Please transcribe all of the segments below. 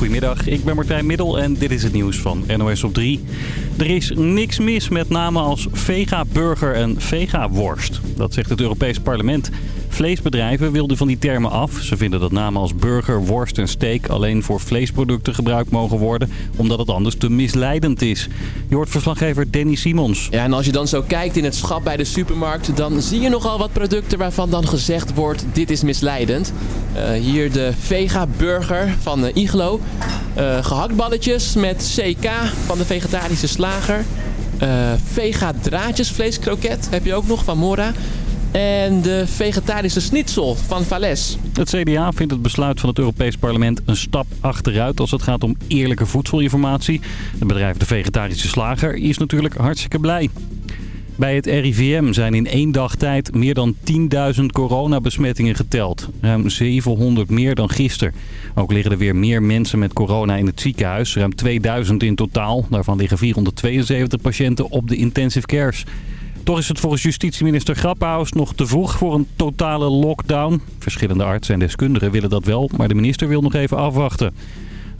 Goedemiddag, ik ben Martijn Middel en dit is het nieuws van NOS op 3. Er is niks mis met namen als vega-burger en vega-worst. Dat zegt het Europees Parlement. Vleesbedrijven wilden van die termen af. Ze vinden dat namen als burger, worst en steak alleen voor vleesproducten gebruikt mogen worden... omdat het anders te misleidend is. Je hoort verslaggever Danny Simons. Ja, en als je dan zo kijkt in het schap bij de supermarkt... dan zie je nogal wat producten waarvan dan gezegd wordt... dit is misleidend. Uh, hier de vega-burger van uh, Iglo. Uh, gehaktballetjes met CK van de vegetarische slager. vega vleeskroket heb je ook nog van Mora en de vegetarische schnitzel van Vales. Het CDA vindt het besluit van het Europees Parlement een stap achteruit als het gaat om eerlijke voedselinformatie. Het bedrijf De Vegetarische Slager is natuurlijk hartstikke blij. Bij het RIVM zijn in één dag tijd meer dan 10.000 coronabesmettingen geteld. Ruim 700 meer dan gisteren. Ook liggen er weer meer mensen met corona in het ziekenhuis. Ruim 2000 in totaal. Daarvan liggen 472 patiënten op de intensive cares. Toch is het volgens justitieminister Grappenhaus nog te vroeg voor een totale lockdown. Verschillende artsen en deskundigen willen dat wel, maar de minister wil nog even afwachten.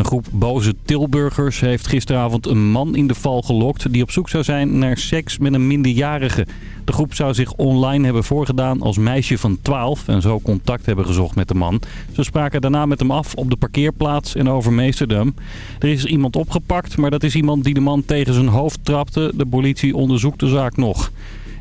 Een groep boze Tilburgers heeft gisteravond een man in de val gelokt... die op zoek zou zijn naar seks met een minderjarige. De groep zou zich online hebben voorgedaan als meisje van 12... en zo contact hebben gezocht met de man. Ze spraken daarna met hem af op de parkeerplaats en overmeesterde hem. Er is iemand opgepakt, maar dat is iemand die de man tegen zijn hoofd trapte. De politie onderzoekt de zaak nog.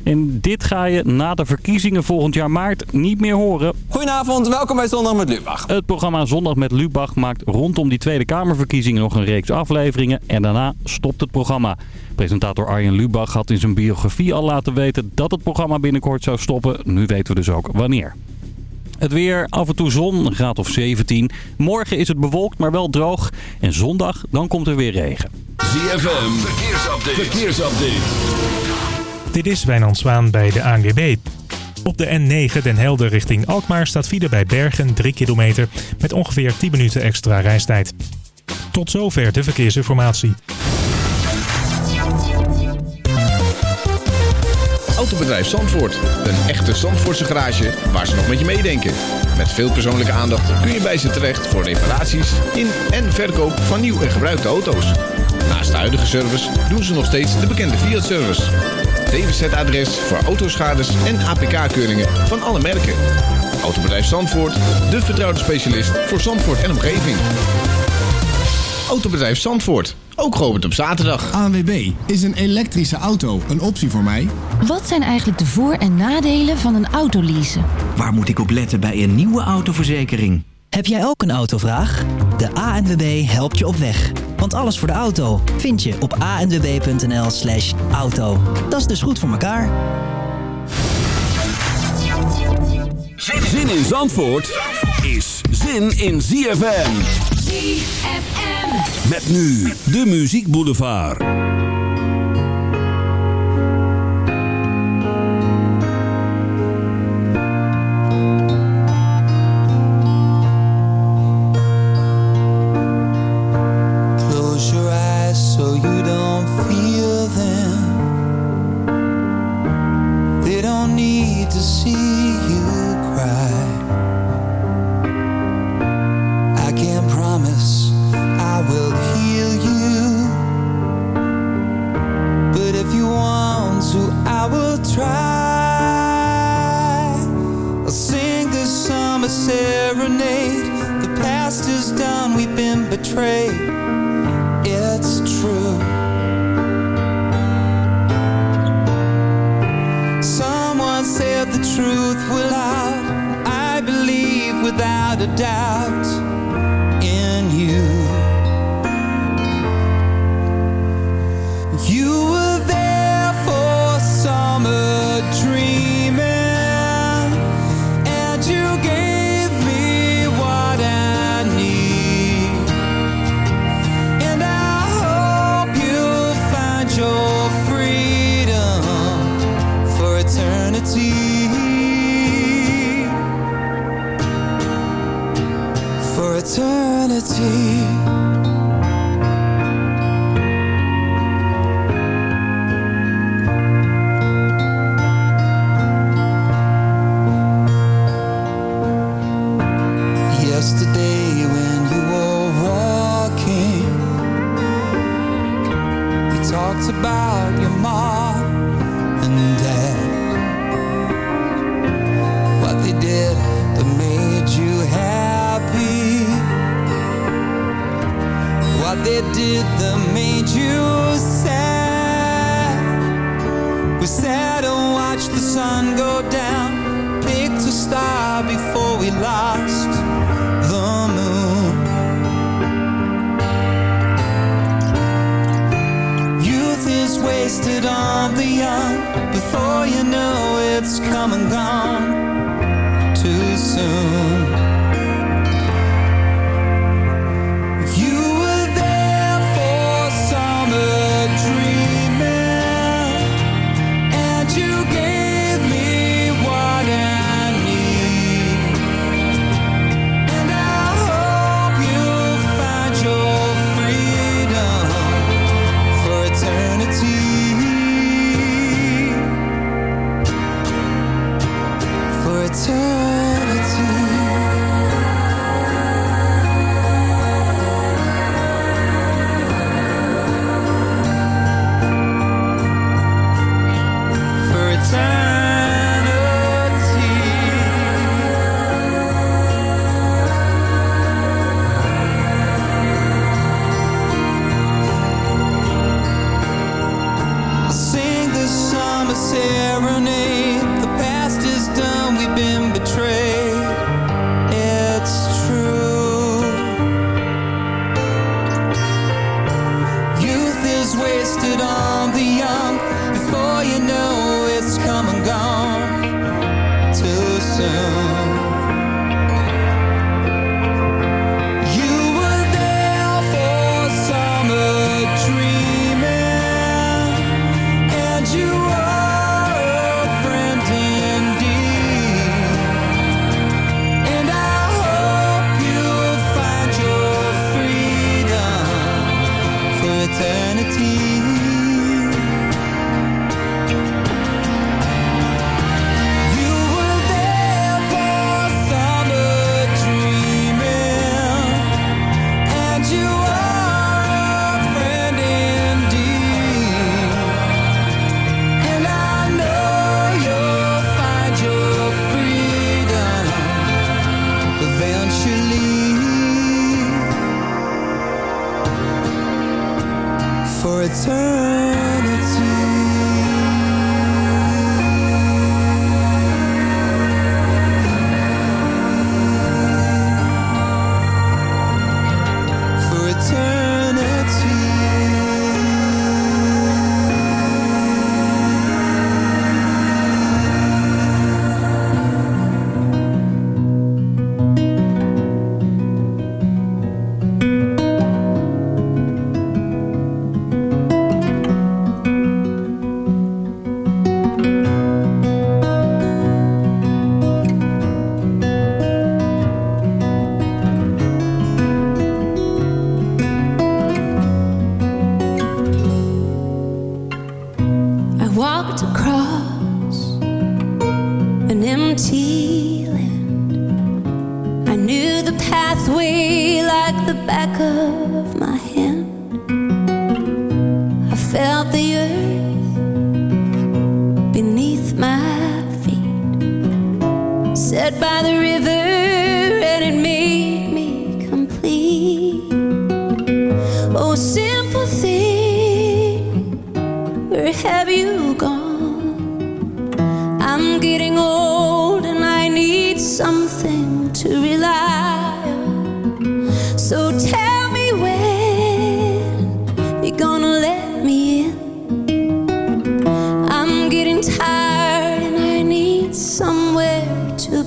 En dit ga je na de verkiezingen volgend jaar maart niet meer horen. Goedenavond, welkom bij Zondag met Lubach. Het programma Zondag met Lubach maakt rondom die Tweede Kamerverkiezingen nog een reeks afleveringen. En daarna stopt het programma. Presentator Arjen Lubach had in zijn biografie al laten weten dat het programma binnenkort zou stoppen. Nu weten we dus ook wanneer. Het weer, af en toe zon, een graad of 17. Morgen is het bewolkt, maar wel droog. En zondag, dan komt er weer regen. ZFM, verkeersupdate. verkeersupdate. Dit is Wijnand Zwaan bij de ANWB. Op de N9 Den Helder richting Alkmaar staat file bij Bergen 3 kilometer met ongeveer 10 minuten extra reistijd. Tot zover de verkeersinformatie. Autobedrijf Zandvoort. Een echte Zandvoortse garage waar ze nog met je meedenken. Met veel persoonlijke aandacht kun je bij ze terecht voor reparaties in en verkoop van nieuw en gebruikte auto's. Naast de huidige service doen ze nog steeds de bekende Fiat-service. DWZ-adres voor autoschades en APK-keuringen van alle merken. Autobedrijf Zandvoort, de vertrouwde specialist voor Zandvoort en omgeving. Autobedrijf Zandvoort, ook geopend op zaterdag. ANWB, is een elektrische auto een optie voor mij? Wat zijn eigenlijk de voor- en nadelen van een autoleasen? Waar moet ik op letten bij een nieuwe autoverzekering? Heb jij ook een autovraag? De ANWB helpt je op weg. Want alles voor de auto vind je op anwb.nl slash auto. Dat is dus goed voor elkaar. Zin in Zandvoort is zin in ZFM. ZFM. Met nu de Muziek Boulevard. It's come and gone too soon.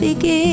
Begin.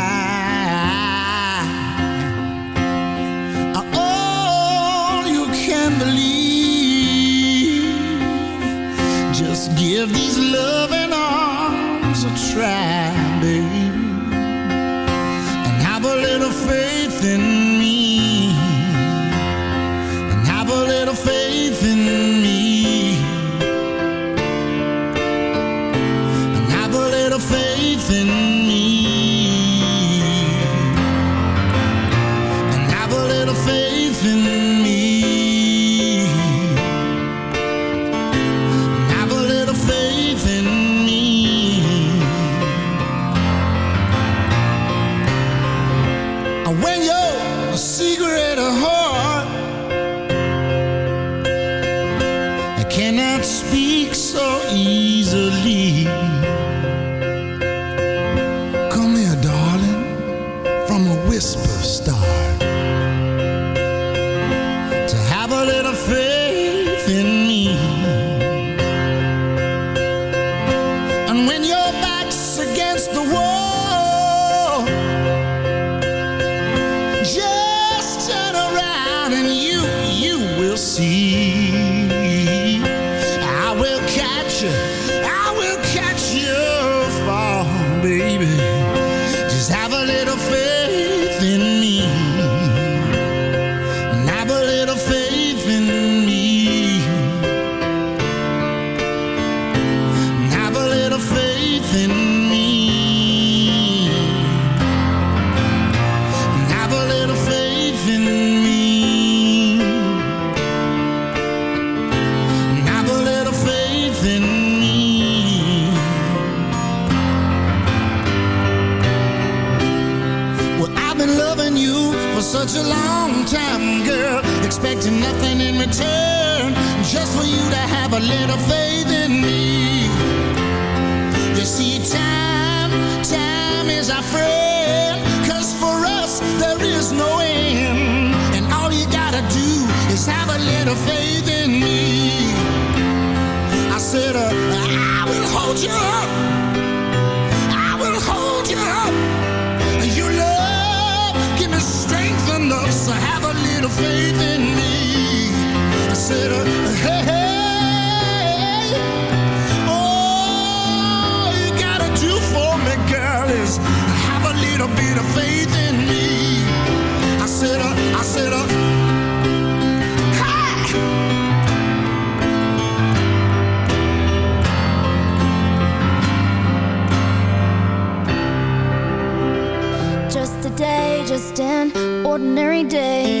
live these Cause for us, there is no end. And all you gotta do is have a little faith in me. I said, uh, I will hold you up. I will hold you up. Your love, give me strength enough. So have a little faith in me. I said, uh, ordinary day.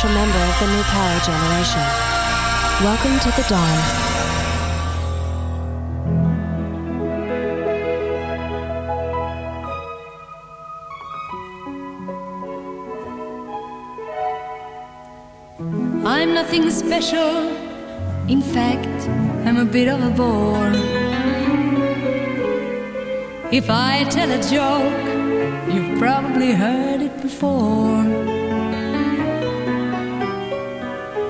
special member of the new power generation. Welcome to the dawn. I'm nothing special. In fact, I'm a bit of a bore. If I tell a joke, you've probably heard it before.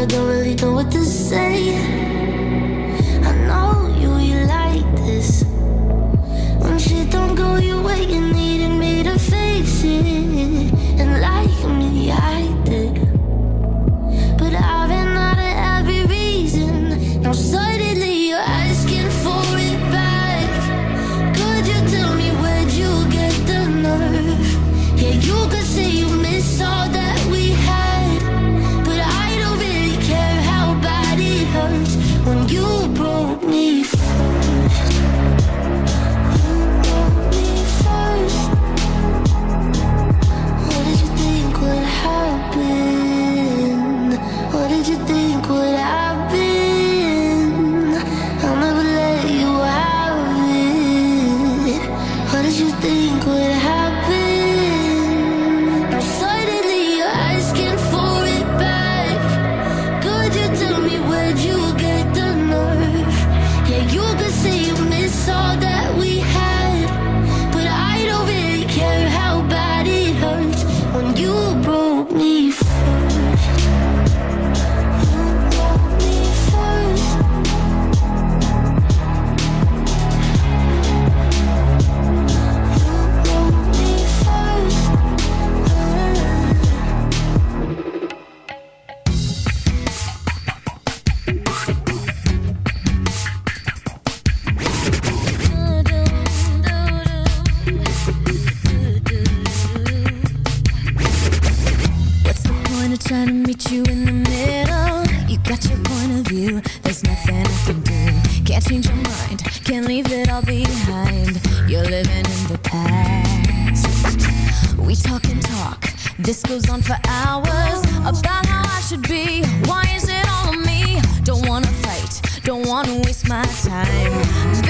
I don't really know what to say. I know you, you like this. When shit don't go your way, you needed me to fix it. And like me, I did. But I ran out of every reason. Now suddenly you're asking for it back. Could you tell me where'd you get the nerve? Yeah, you could say you This goes on for hours about how I should be. Why is it all on me? Don't wanna fight, don't wanna waste my time.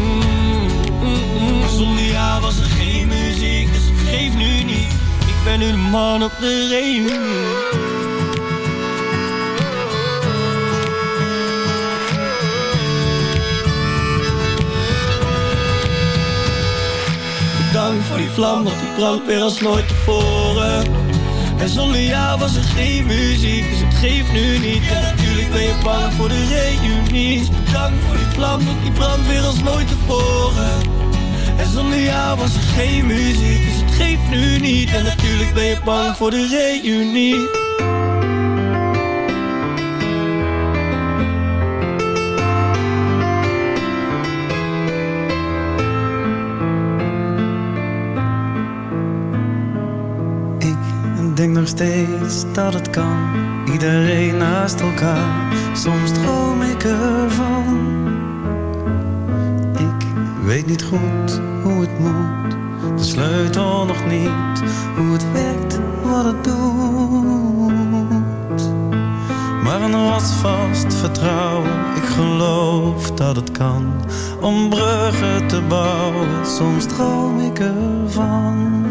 Zonder jou was er geen muziek, dus het geeft nu niet. Ik ben nu de man op de reunie. Bedankt voor die vlam, want die brandt weer als nooit tevoren. En zonder jou was er geen muziek, dus het geeft nu niet En natuurlijk ben je bang voor de reunie bedankt voor die vlam, want die brandt weer als nooit tevoren En zonder jou was er geen muziek, dus het geeft nu niet En natuurlijk ben je bang voor de reunie Ik denk nog steeds dat het kan. Iedereen naast elkaar. Soms droom ik ervan. Weet niet goed hoe het moet. De sleutel nog niet. Hoe het werkt, wat het doet. Maar een rotsvast vertrouwen. Ik geloof dat het kan. Om bruggen te bouwen. Soms droom ik ervan.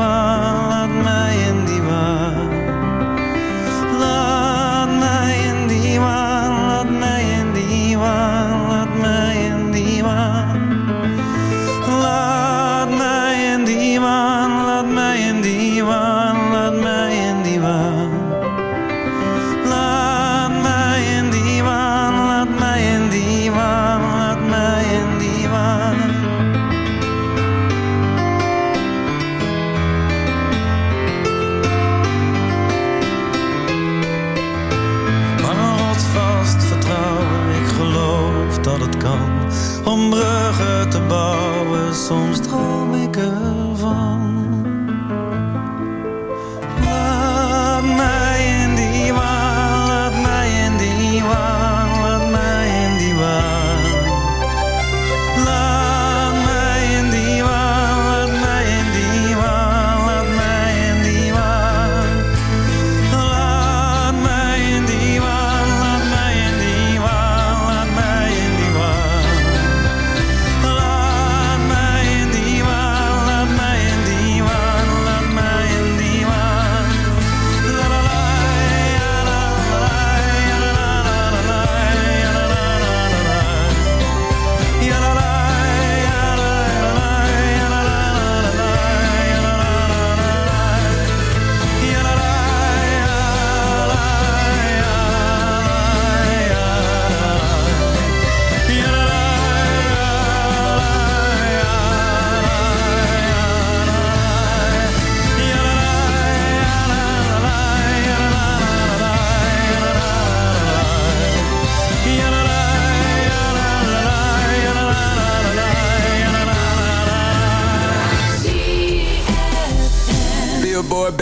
die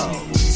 hoes.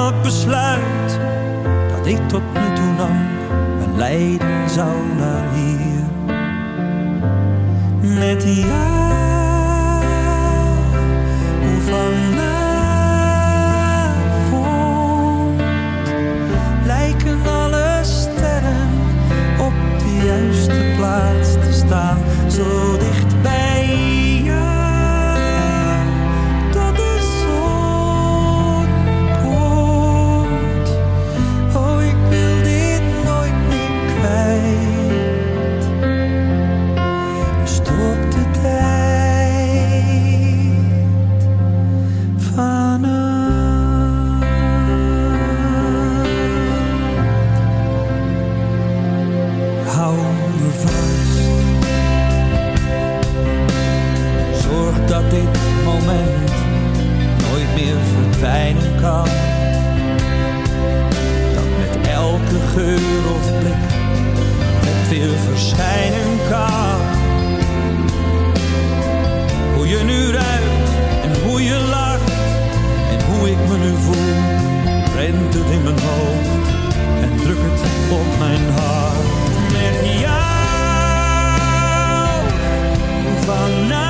dat besluit dat ik tot nu toe nam, mijn lijden zou naar hier. Met jou, hoe vanavond lijken alle sterren op de juiste plaats te staan. mijn hoofd en druk het op mijn hart. Met jou vanuit.